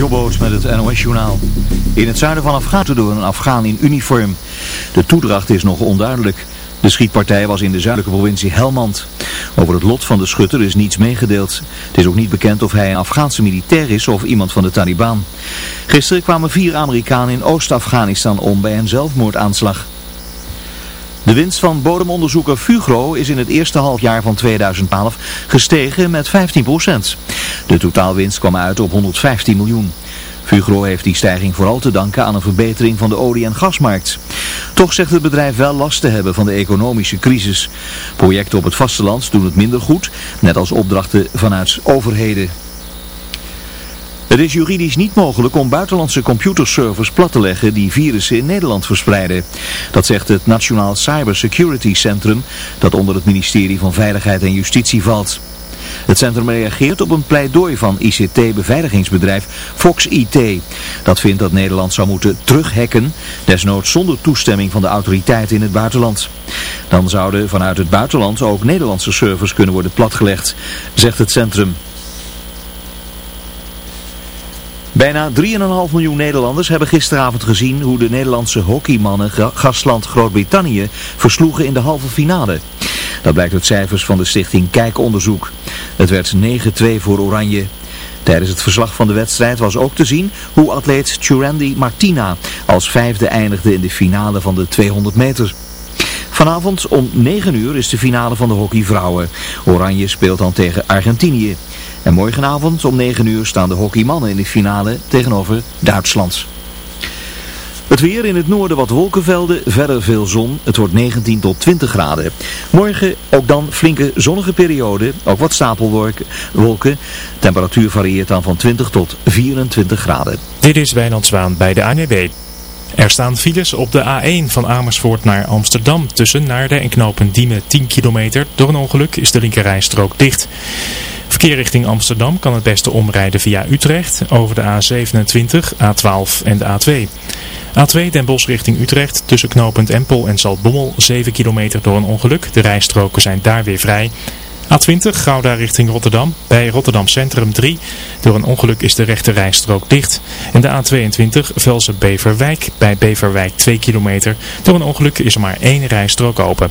Jobboot met het NOS-journaal. In het zuiden van Afghanistan door een Afghaan in uniform. De toedracht is nog onduidelijk. De schietpartij was in de zuidelijke provincie Helmand. Over het lot van de schutter is niets meegedeeld. Het is ook niet bekend of hij een Afghaanse militair is of iemand van de Taliban. Gisteren kwamen vier Amerikanen in Oost-Afghanistan om bij een zelfmoordaanslag. De winst van bodemonderzoeker Fugro is in het eerste halfjaar van 2012 gestegen met 15%. De totaalwinst kwam uit op 115 miljoen. Fugro heeft die stijging vooral te danken aan een verbetering van de olie- en gasmarkt. Toch zegt het bedrijf wel last te hebben van de economische crisis. Projecten op het vasteland doen het minder goed, net als opdrachten vanuit overheden. Het is juridisch niet mogelijk om buitenlandse computerservers plat te leggen die virussen in Nederland verspreiden. Dat zegt het Nationaal Cybersecurity Centrum dat onder het ministerie van Veiligheid en Justitie valt. Het centrum reageert op een pleidooi van ICT-beveiligingsbedrijf Fox IT. Dat vindt dat Nederland zou moeten terughacken, desnoods zonder toestemming van de autoriteiten in het buitenland. Dan zouden vanuit het buitenland ook Nederlandse servers kunnen worden platgelegd, zegt het centrum. Bijna 3,5 miljoen Nederlanders hebben gisteravond gezien hoe de Nederlandse hockeymannen gastland Groot-Brittannië versloegen in de halve finale. Dat blijkt uit cijfers van de stichting Kijkonderzoek. Het werd 9-2 voor Oranje. Tijdens het verslag van de wedstrijd was ook te zien hoe atleet Churandi Martina als vijfde eindigde in de finale van de 200 meter. Vanavond om 9 uur is de finale van de hockeyvrouwen. Oranje speelt dan tegen Argentinië. En morgenavond om 9 uur staan de hockeymannen in de finale tegenover Duitsland. Het weer in het noorden wat wolkenvelden, verder veel zon. Het wordt 19 tot 20 graden. Morgen ook dan flinke zonnige periode, ook wat stapelwolken. Temperatuur varieert dan van 20 tot 24 graden. Dit is Wijnand Zwaan bij de ANWB. Er staan files op de A1 van Amersfoort naar Amsterdam tussen Naarden en Knopen Diemen 10 kilometer. Door een ongeluk is de linkerrijstrook dicht. Verkeer richting Amsterdam kan het beste omrijden via Utrecht over de A27, A12 en de A2. A2 Den Bosch richting Utrecht tussen knooppunt Empel en Zaltbommel 7 kilometer door een ongeluk. De rijstroken zijn daar weer vrij. A20 Gouda richting Rotterdam. Bij Rotterdam Centrum 3. Door een ongeluk is de rechte rijstrook dicht. En de A22 Velsen Beverwijk. Bij Beverwijk 2 kilometer. Door een ongeluk is er maar één rijstrook open.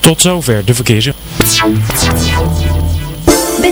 Tot zover de verkeers.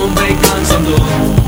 ontbreekt langzaam door.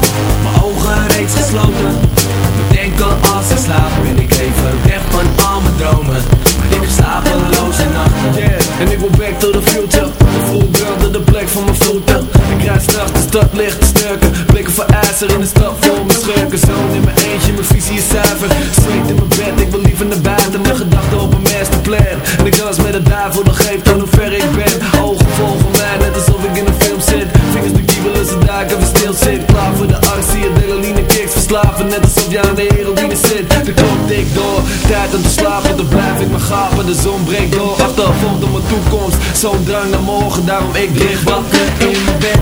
schapen, de zon breekt door Achtervolgd op mijn toekomst, zo drang naar morgen Daarom ik lig wakker in mijn bed.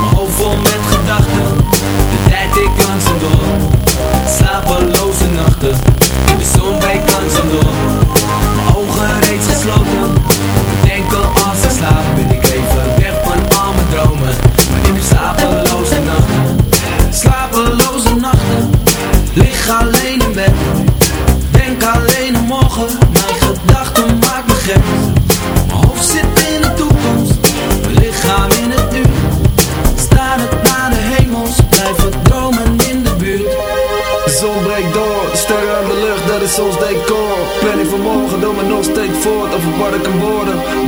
Mijn hoofd vol met gedachten. De tijd ik langzaam door. Slapeloos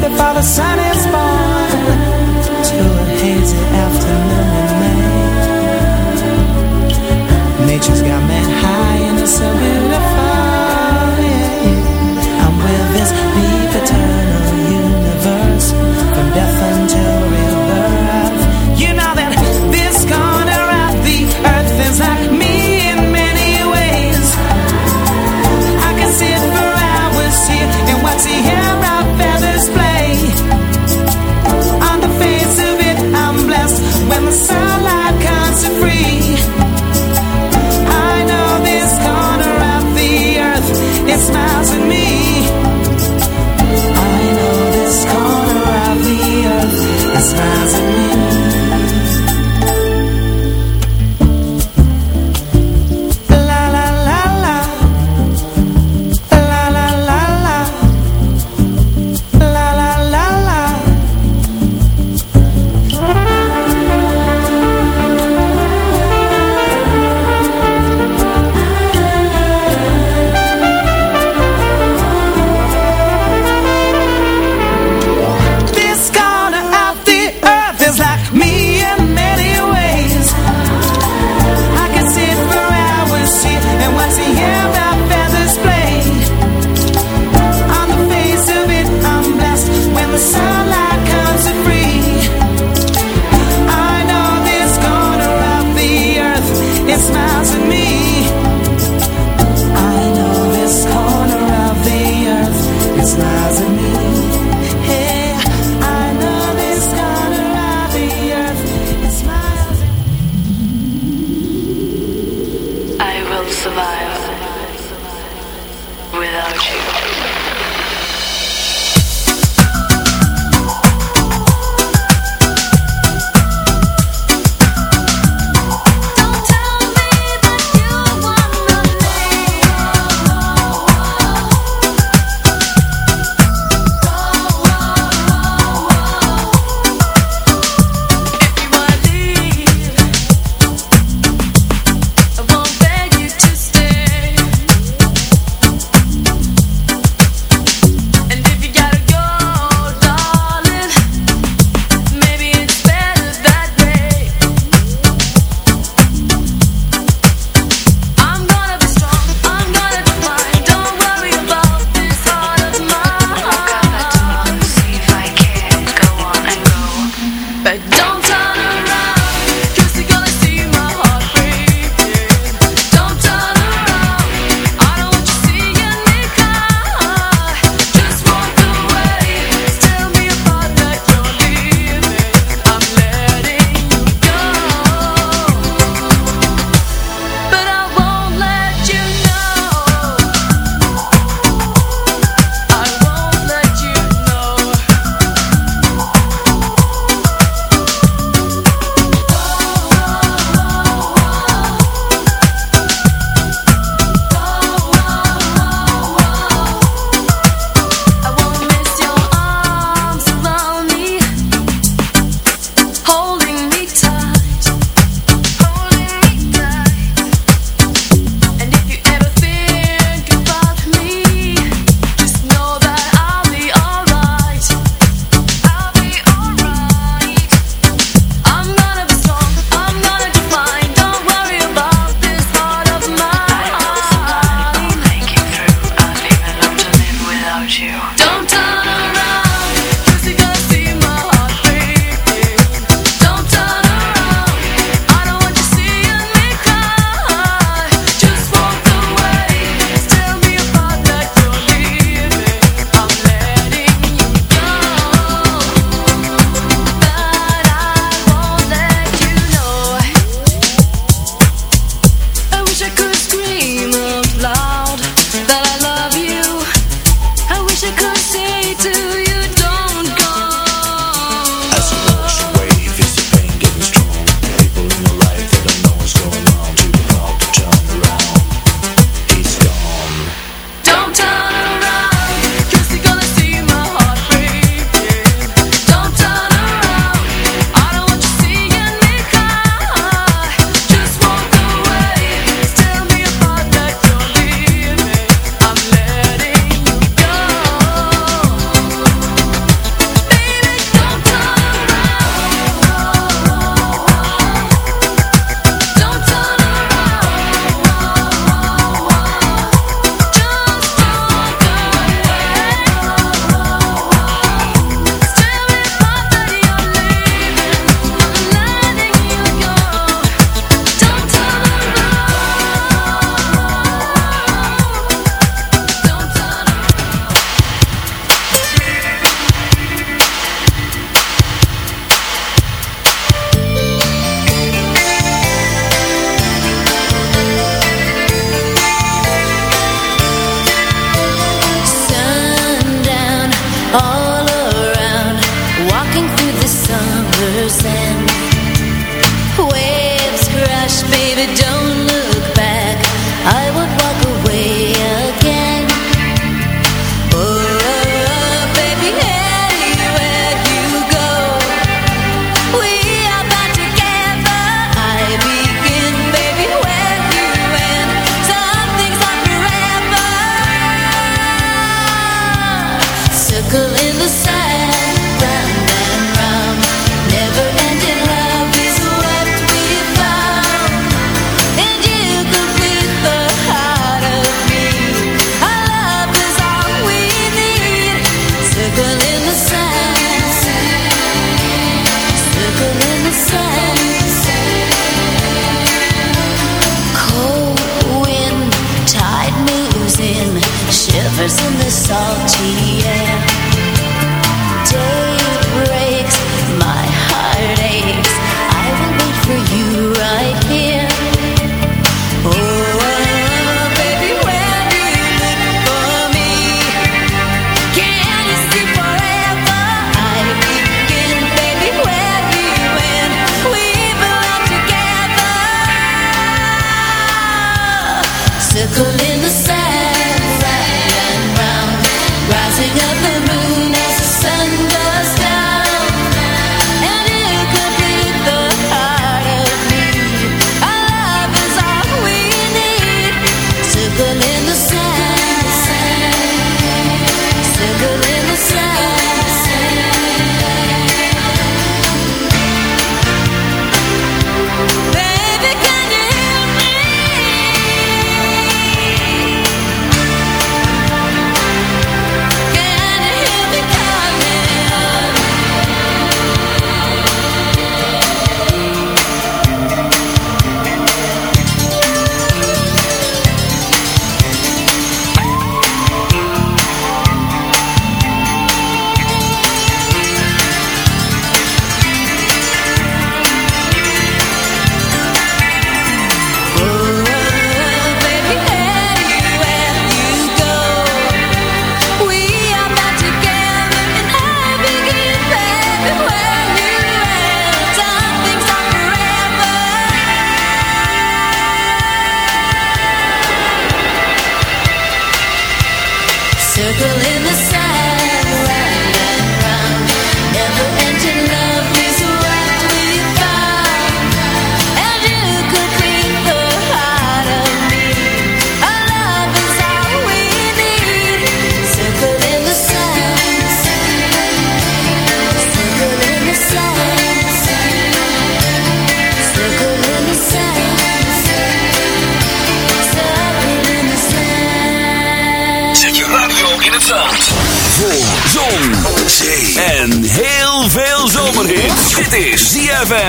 Comes before the sun is born.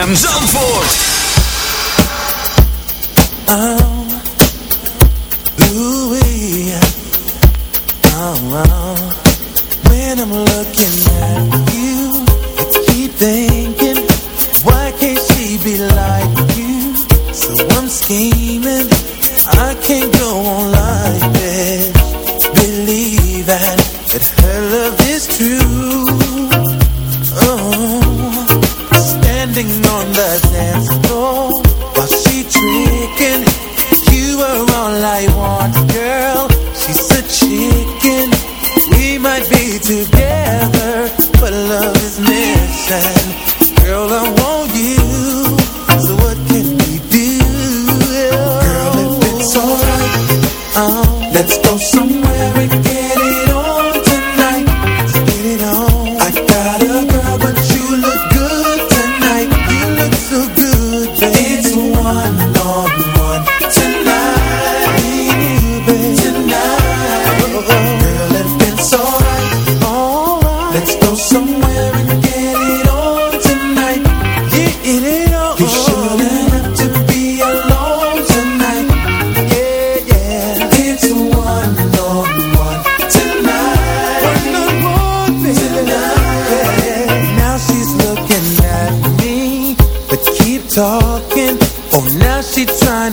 ZFM Zandvoort.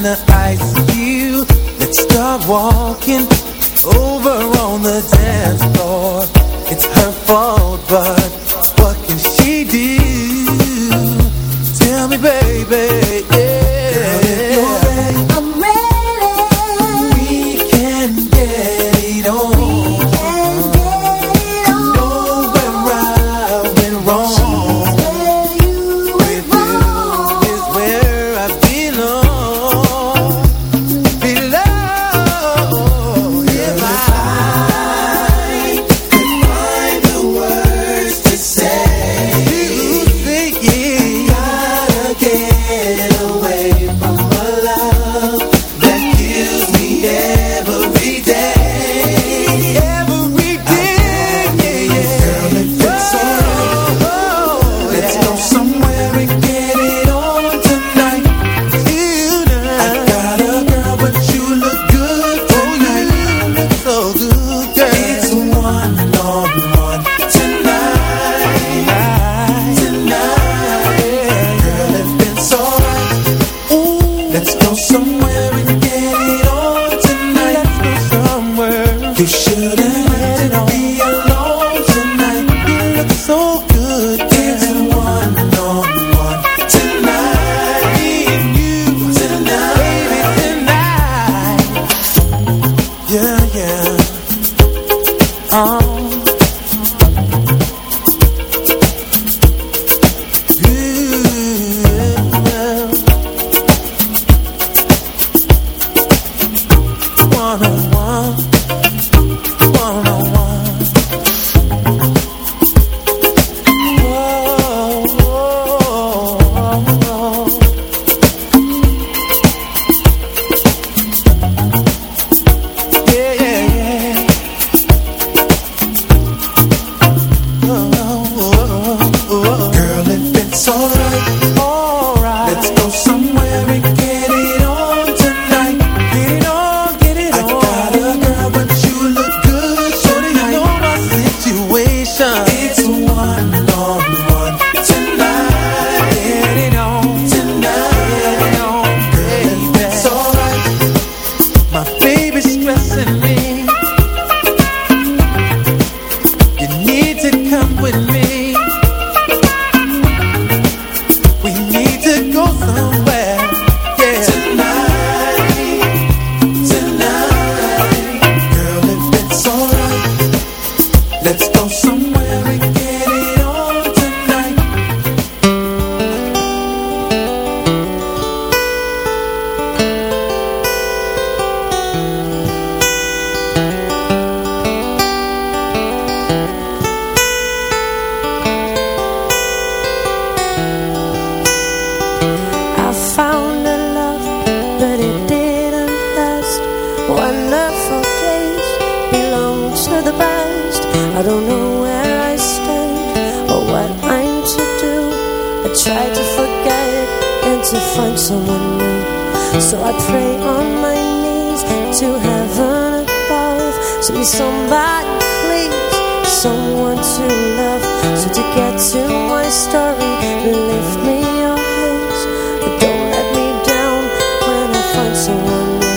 the ice you let start walking over on the dance floor. It's her fault but what can she do? Tell me baby one on one. So to get to my story, lift me up, hands, but don't let me down when I find someone new.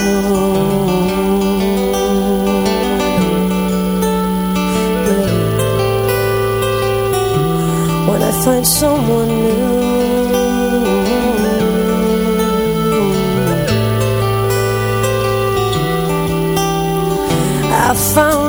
When I find someone new. I found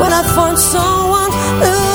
when I find someone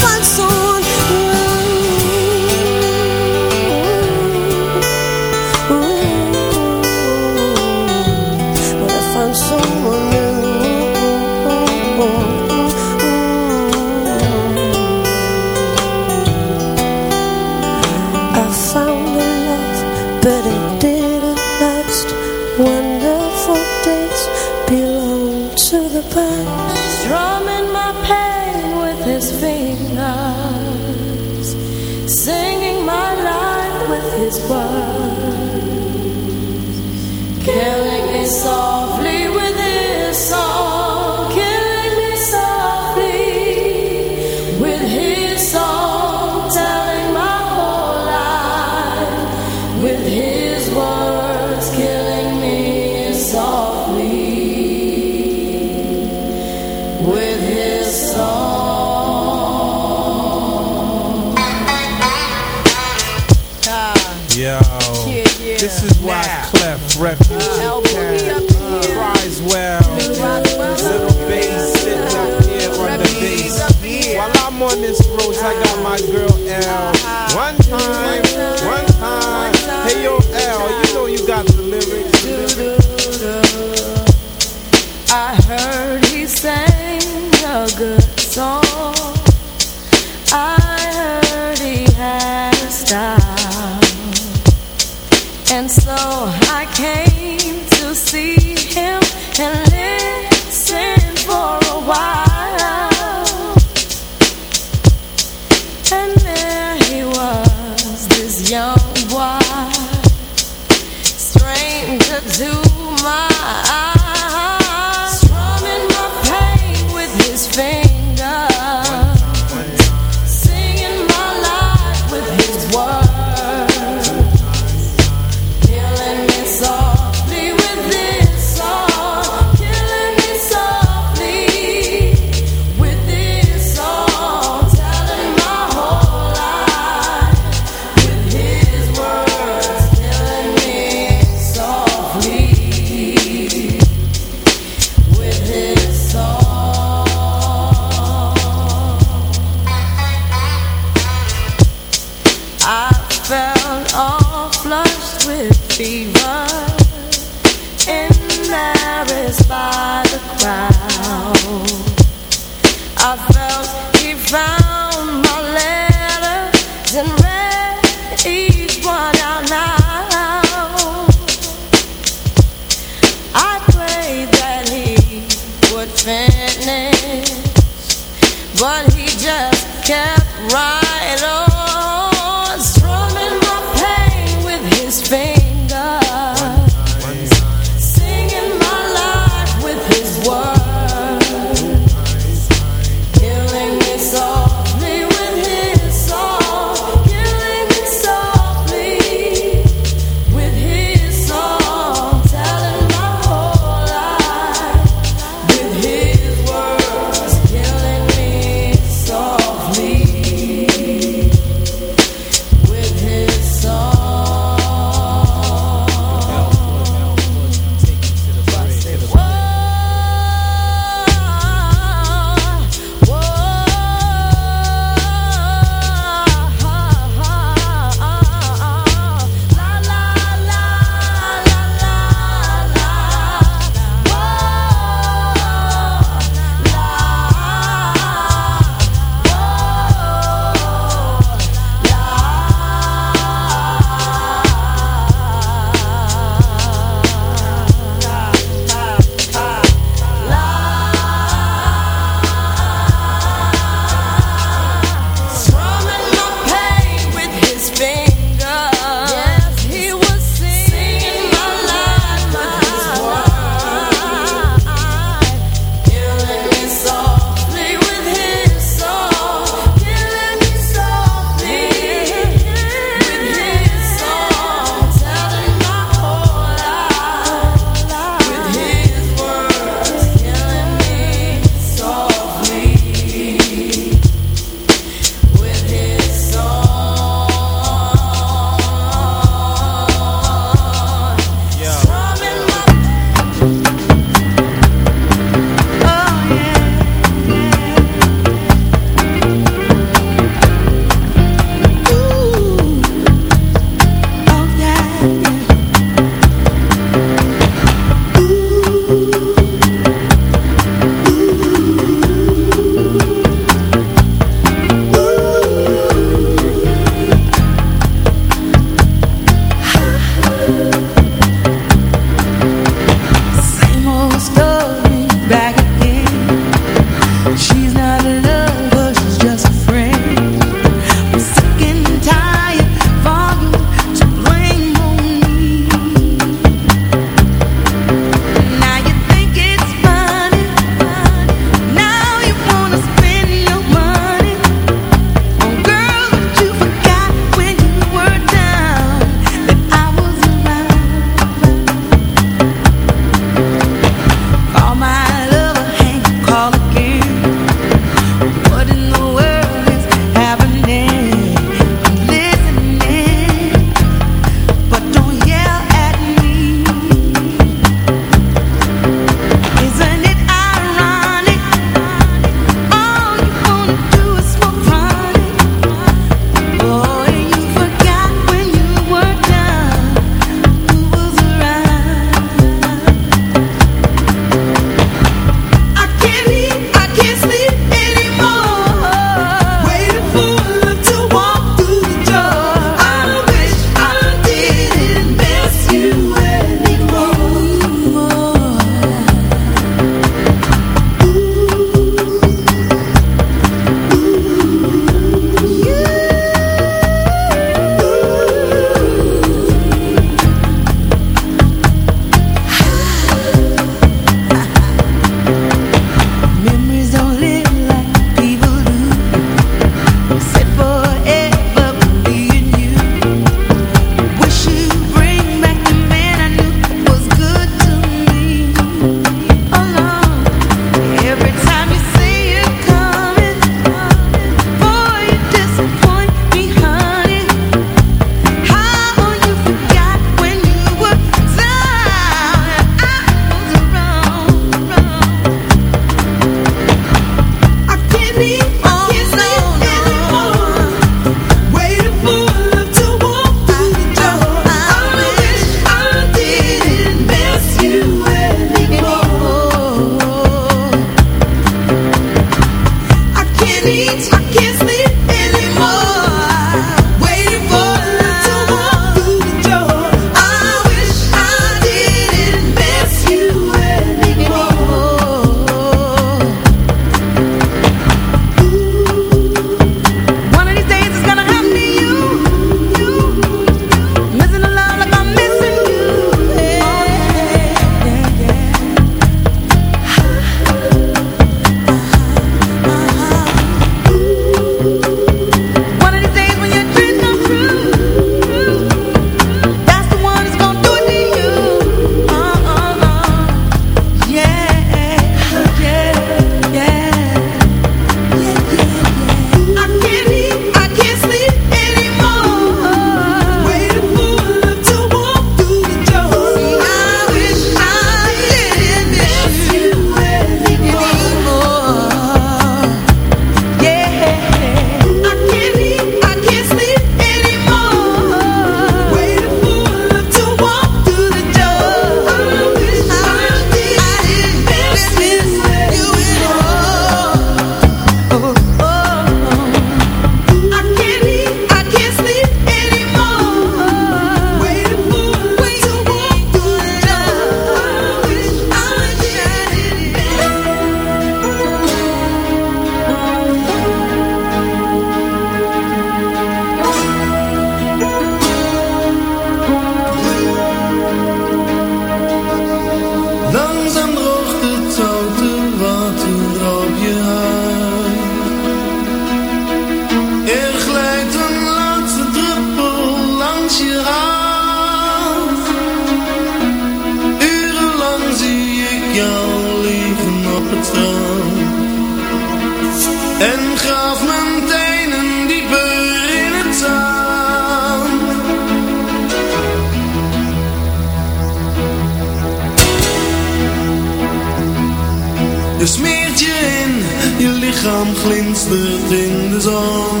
lichaam glinstert in de zon.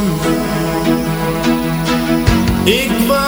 Ik was